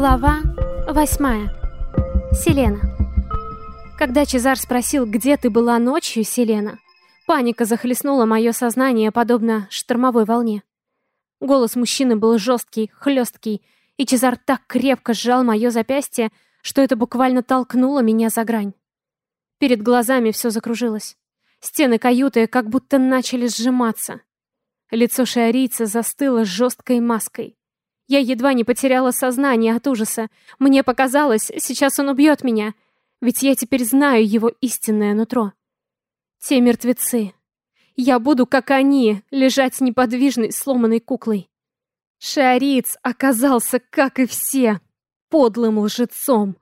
Глава восьмая. Селена. Когда Чезар спросил, где ты была ночью, Селена, паника захлестнула мое сознание, подобно штормовой волне. Голос мужчины был жесткий, хлесткий, и Чезар так крепко сжал мое запястье, что это буквально толкнуло меня за грань. Перед глазами все закружилось. Стены каюты как будто начали сжиматься. Лицо шиарийца застыло жесткой маской. Я едва не потеряла сознание от ужаса. Мне показалось, сейчас он убьет меня. Ведь я теперь знаю его истинное нутро. Те мертвецы. Я буду, как они, лежать неподвижной, сломанной куклой. Шариц оказался, как и все, подлым лжецом.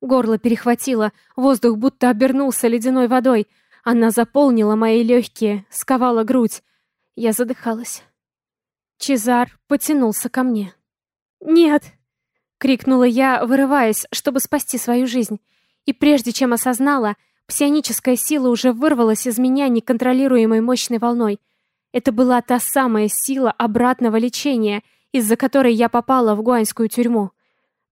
Горло перехватило, воздух будто обернулся ледяной водой. Она заполнила мои легкие, сковала грудь. Я задыхалась. Чезар потянулся ко мне. «Нет!» — крикнула я, вырываясь, чтобы спасти свою жизнь. И прежде чем осознала, псионическая сила уже вырвалась из меня неконтролируемой мощной волной. Это была та самая сила обратного лечения, из-за которой я попала в гуаньскую тюрьму.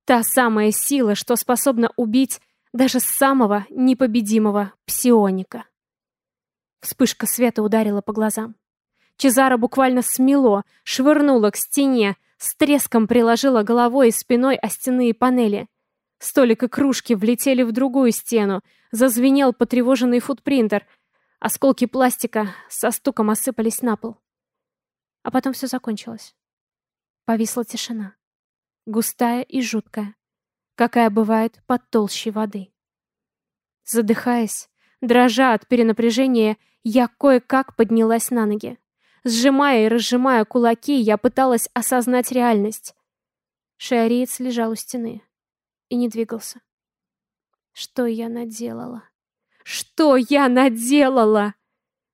Та самая сила, что способна убить даже самого непобедимого псионика. Вспышка света ударила по глазам. Чезаро буквально смело, швырнуло к стене, с треском приложила головой и спиной о стенные панели. Столик и кружки влетели в другую стену, зазвенел потревоженный футпринтер. Осколки пластика со стуком осыпались на пол. А потом все закончилось. Повисла тишина. Густая и жуткая, какая бывает под толщей воды. Задыхаясь, дрожа от перенапряжения, я кое-как поднялась на ноги. Сжимая и разжимая кулаки, я пыталась осознать реальность. Шиариец лежал у стены и не двигался. Что я наделала? Что я наделала?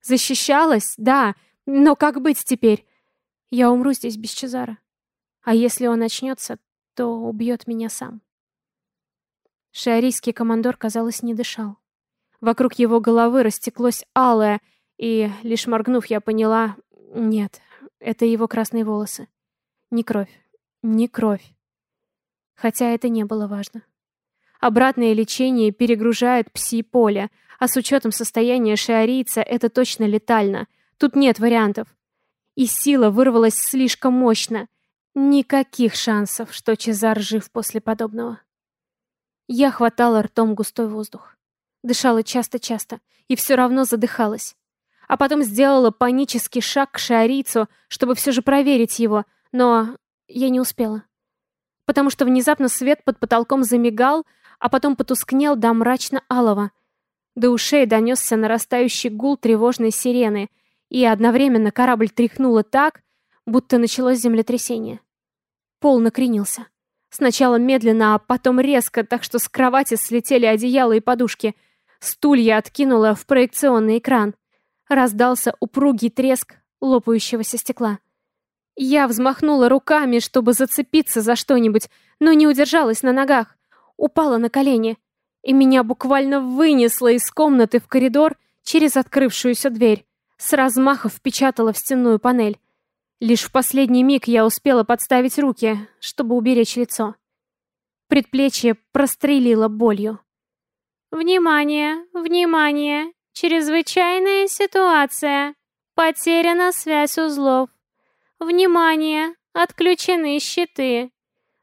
Защищалась? Да. Но как быть теперь? Я умру здесь без Чезара. А если он очнется, то убьет меня сам. Шиарийский командор, казалось, не дышал. Вокруг его головы растеклось алое, и, лишь моргнув, я поняла, нет, это его красные волосы. Не кровь, не кровь. Хотя это не было важно. Обратное лечение перегружает пси-поле, а с учетом состояния шиарийца это точно летально. Тут нет вариантов. И сила вырвалась слишком мощно. Никаких шансов, что Чезар жив после подобного. Я хватала ртом густой воздух. Дышала часто-часто и все равно задыхалась а потом сделала панический шаг к шиарийцу, чтобы все же проверить его, но я не успела. Потому что внезапно свет под потолком замигал, а потом потускнел до мрачно-алого. До ушей донесся нарастающий гул тревожной сирены, и одновременно корабль тряхнуло так, будто началось землетрясение. Пол накренился. Сначала медленно, а потом резко, так что с кровати слетели одеяла и подушки. Стулья откинула в проекционный экран. Раздался упругий треск лопающегося стекла. Я взмахнула руками, чтобы зацепиться за что-нибудь, но не удержалась на ногах. Упала на колени, и меня буквально вынесло из комнаты в коридор через открывшуюся дверь. С размаха впечатала в стенную панель. Лишь в последний миг я успела подставить руки, чтобы уберечь лицо. Предплечье прострелило болью. «Внимание! Внимание! Чрезвычайная ситуация. Потеряна связь узлов. Внимание! Отключены щиты.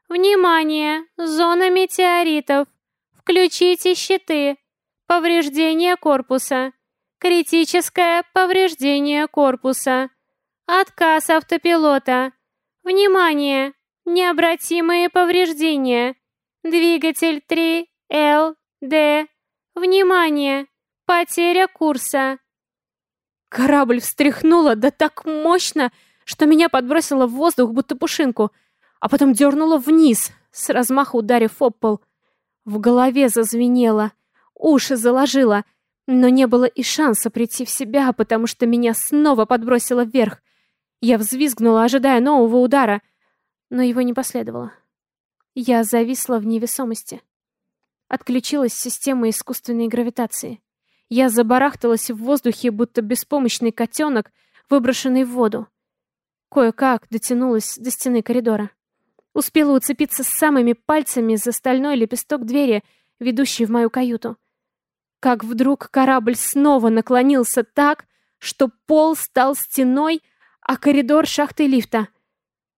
Внимание! Зона метеоритов. Включите щиты. Повреждение корпуса. Критическое повреждение корпуса. Отказ автопилота. Внимание! Необратимые повреждения. Двигатель 3, Л, Д. Внимание! Потеря курса. Корабль встряхнуло, да так мощно, что меня подбросило в воздух, будто пушинку, а потом дернуло вниз, с размаха ударив об пол. В голове зазвенело, уши заложило, но не было и шанса прийти в себя, потому что меня снова подбросило вверх. Я взвизгнула, ожидая нового удара, но его не последовало. Я зависла в невесомости. Отключилась система искусственной гравитации. Я забарахталась в воздухе, будто беспомощный котенок, выброшенный в воду. Кое-как дотянулась до стены коридора. Успела уцепиться самыми пальцами за стальной лепесток двери, ведущей в мою каюту. Как вдруг корабль снова наклонился так, что пол стал стеной, а коридор шахты лифта.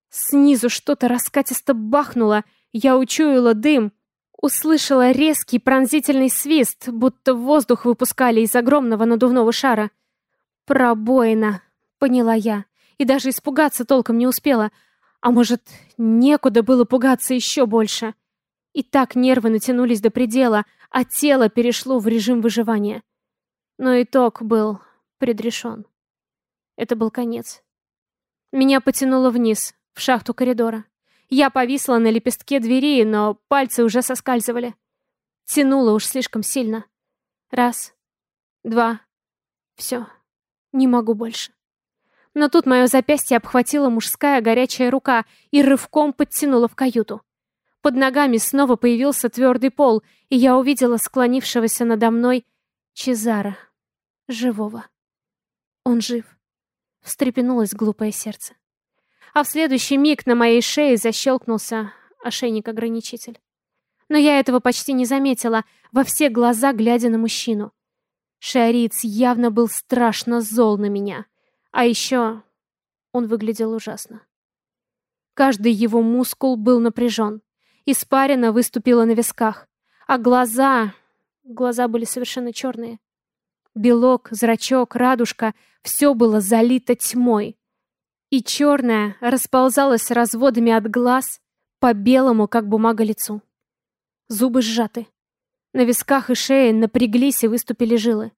Снизу что-то раскатисто бахнуло, я учуяла дым, услышала резкий пронзительный свист, будто воздух выпускали из огромного надувного шара. «Пробоина», — поняла я, и даже испугаться толком не успела. А может, некуда было пугаться еще больше. И так нервы натянулись до предела, а тело перешло в режим выживания. Но итог был предрешен. Это был конец. Меня потянуло вниз, в шахту коридора. Я повисла на лепестке двери, но пальцы уже соскальзывали. Тянуло уж слишком сильно. Раз, два, все, не могу больше. Но тут мое запястье обхватила мужская горячая рука и рывком подтянула в каюту. Под ногами снова появился твердый пол, и я увидела склонившегося надо мной Чезара, живого. Он жив. Встрепенулось глупое сердце. А в следующий миг на моей шее защелкнулся ошейник-ограничитель. Но я этого почти не заметила, во все глаза глядя на мужчину. Шариц явно был страшно зол на меня. А еще он выглядел ужасно. Каждый его мускул был напряжен. Испарина выступила на висках. А глаза... Глаза были совершенно черные. Белок, зрачок, радужка — все было залито тьмой. И черное расползалось разводами от глаз по белому, как бумага, лицу. Зубы сжаты. На висках и шее напряглись и выступили жилы.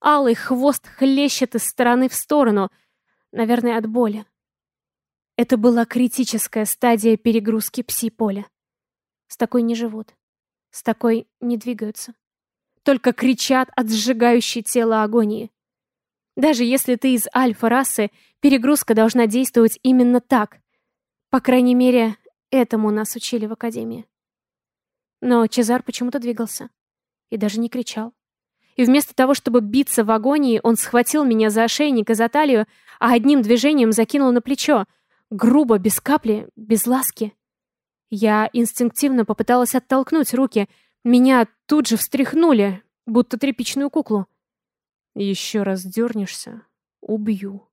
Алый хвост хлещет из стороны в сторону, наверное, от боли. Это была критическая стадия перегрузки пси-поля. С такой не живут. С такой не двигаются. Только кричат от сжигающей тело агонии. Даже если ты из альфа-расы, перегрузка должна действовать именно так. По крайней мере, этому нас учили в академии. Но Чезар почему-то двигался. И даже не кричал. И вместо того, чтобы биться в агонии, он схватил меня за ошейник и за талию, а одним движением закинул на плечо. Грубо, без капли, без ласки. Я инстинктивно попыталась оттолкнуть руки. Меня тут же встряхнули, будто тряпичную куклу. «Еще раз дернешься — убью».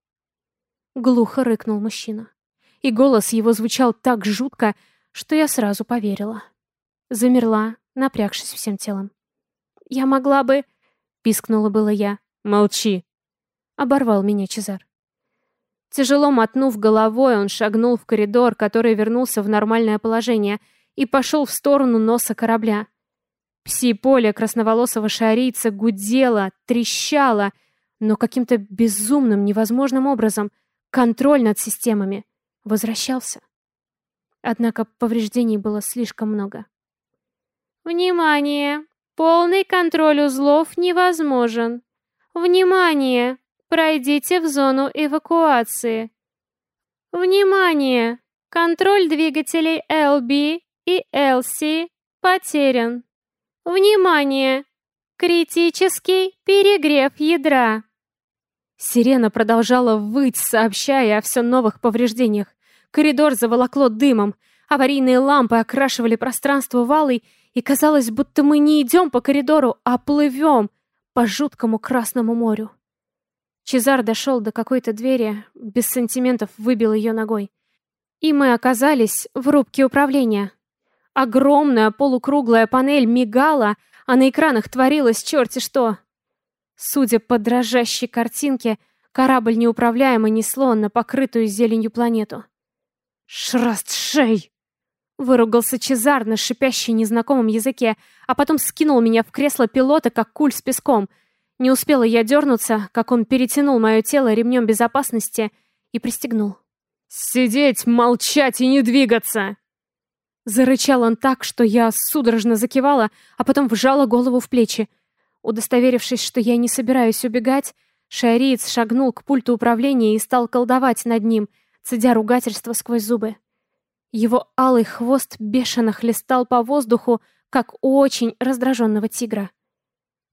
Глухо рыкнул мужчина. И голос его звучал так жутко, что я сразу поверила. Замерла, напрягшись всем телом. «Я могла бы...» — пискнула было я. «Молчи!» — оборвал меня Чезар. Тяжело мотнув головой, он шагнул в коридор, который вернулся в нормальное положение, и пошел в сторону носа корабля. Пси-поле красноволосого шарийца гудело, трещало, но каким-то безумным, невозможным образом контроль над системами возвращался. Однако повреждений было слишком много. «Внимание! Полный контроль узлов невозможен! Внимание! Пройдите в зону эвакуации. Внимание! Контроль двигателей LB и LC потерян. Внимание! Критический перегрев ядра. Сирена продолжала выть, сообщая о все новых повреждениях. Коридор заволокло дымом. Аварийные лампы окрашивали пространство валой, и казалось, будто мы не идем по коридору, а плывем по жуткому Красному морю. Чезар дошел до какой-то двери, без сантиментов выбил ее ногой. И мы оказались в рубке управления. Огромная полукруглая панель мигала, а на экранах творилось черти что. Судя по дрожащей картинке, корабль неуправляемо несло на покрытую зеленью планету. «Шраст шей!» Выругался Чезар на шипящей незнакомом языке, а потом скинул меня в кресло пилота, как куль с песком — не успела я дернуться, как он перетянул мое тело ремнем безопасности и пристегнул. «Сидеть, молчать и не двигаться!» Зарычал он так, что я судорожно закивала, а потом вжала голову в плечи. Удостоверившись, что я не собираюсь убегать, Шариец шагнул к пульту управления и стал колдовать над ним, цедя ругательство сквозь зубы. Его алый хвост бешено хлестал по воздуху, как у очень раздраженного тигра.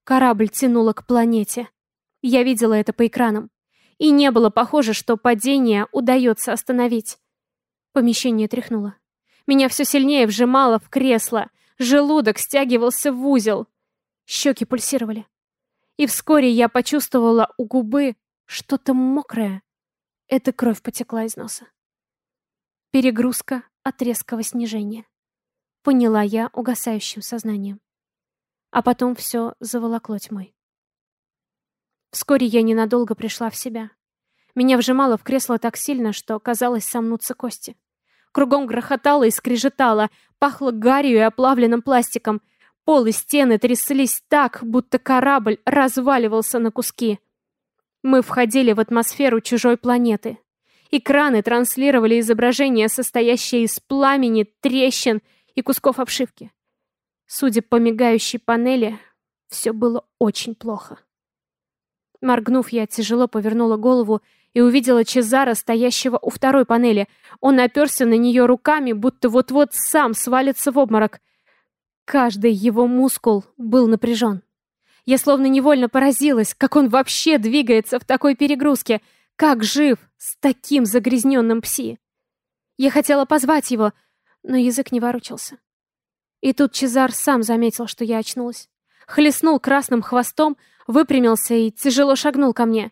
Корабль тянуло к планете. Я видела это по экранам. И не было похоже, что падение удается остановить. Помещение тряхнуло. Меня все сильнее вжимало в кресло. Желудок стягивался в узел. Щеки пульсировали. И вскоре я почувствовала у губы что-то мокрое. Эта кровь потекла из носа. Перегрузка от резкого снижения. Поняла я угасающим сознанием. А потом все заволокло тьмой. Вскоре я ненадолго пришла в себя. Меня вжимало в кресло так сильно, что казалось сомнутся кости. Кругом грохотало и скрежетало, пахло гарью и оплавленным пластиком. Пол и стены тряслись так, будто корабль разваливался на куски. Мы входили в атмосферу чужой планеты. Экраны транслировали изображения, состоящие из пламени, трещин и кусков обшивки. Судя по мигающей панели, все было очень плохо. Моргнув, я тяжело повернула голову и увидела Чезара, стоящего у второй панели. Он оперся на нее руками, будто вот-вот сам свалится в обморок. Каждый его мускул был напряжен. Я словно невольно поразилась, как он вообще двигается в такой перегрузке, как жив с таким загрязненным пси. Я хотела позвать его, но язык не ворочался. И тут Чезар сам заметил, что я очнулась. Хлестнул красным хвостом, выпрямился и тяжело шагнул ко мне.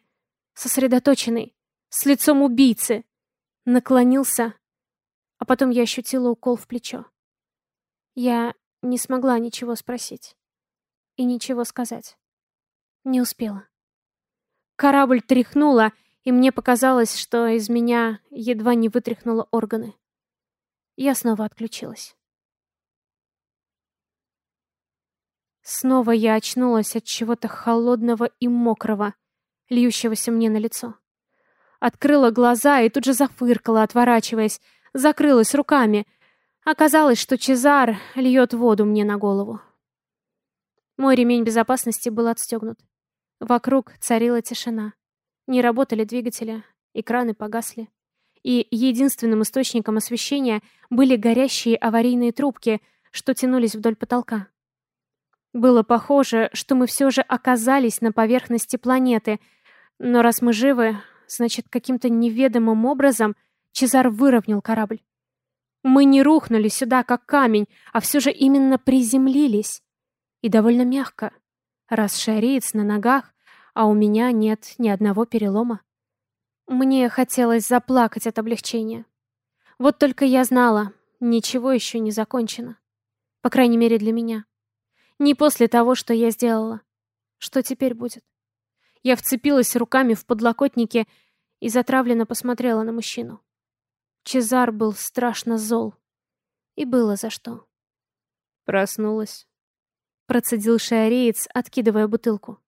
Сосредоточенный, с лицом убийцы. Наклонился, а потом я ощутила укол в плечо. Я не смогла ничего спросить и ничего сказать. Не успела. Корабль тряхнула, и мне показалось, что из меня едва не вытряхнуло органы. Я снова отключилась. Снова я очнулась от чего-то холодного и мокрого, льющегося мне на лицо. Открыла глаза и тут же зафыркала, отворачиваясь, закрылась руками. Оказалось, что Чезар льет воду мне на голову. Мой ремень безопасности был отстегнут. Вокруг царила тишина. Не работали двигатели, экраны погасли. И единственным источником освещения были горящие аварийные трубки, что тянулись вдоль потолка. Было похоже, что мы все же оказались на поверхности планеты, но раз мы живы, значит, каким-то неведомым образом Чезар выровнял корабль. Мы не рухнули сюда, как камень, а все же именно приземлились. И довольно мягко, раз шариец на ногах, а у меня нет ни одного перелома. Мне хотелось заплакать от облегчения. Вот только я знала, ничего еще не закончено. По крайней мере, для меня. Не после того, что я сделала. Что теперь будет? Я вцепилась руками в подлокотники и затравленно посмотрела на мужчину. Чезар был страшно зол. И было за что. Проснулась. Процедил шиареец, откидывая бутылку.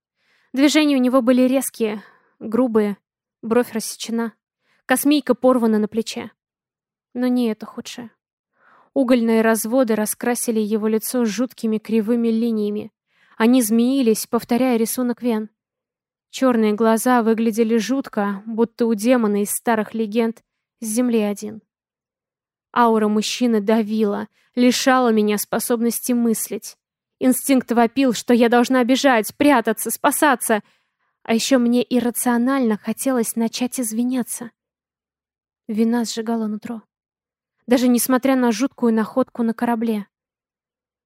Движения у него были резкие, грубые, бровь рассечена, космейка порвана на плече. Но не это худшее. Угольные разводы раскрасили его лицо жуткими кривыми линиями. Они змеились, повторяя рисунок вен. Черные глаза выглядели жутко, будто у демона из старых легенд с земли один. Аура мужчины давила, лишала меня способности мыслить. Инстинкт вопил, что я должна бежать, прятаться, спасаться. А еще мне иррационально хотелось начать извиняться. Вина сжигала нутро. Даже несмотря на жуткую находку на корабле.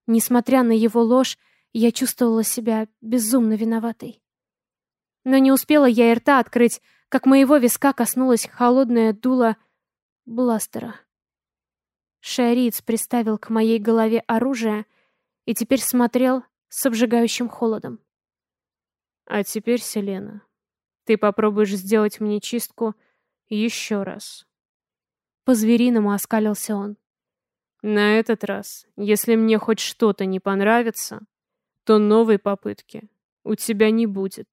Несмотря на его ложь, я чувствовала себя безумно виноватой. Но не успела я и рта открыть, как моего виска коснулась холодное дуло бластера. Шариц приставил к моей голове оружие и теперь смотрел с обжигающим холодом. А теперь, Селена, ты попробуешь сделать мне чистку еще раз. По-звериному оскалился он. На этот раз, если мне хоть что-то не понравится, то новой попытки у тебя не будет.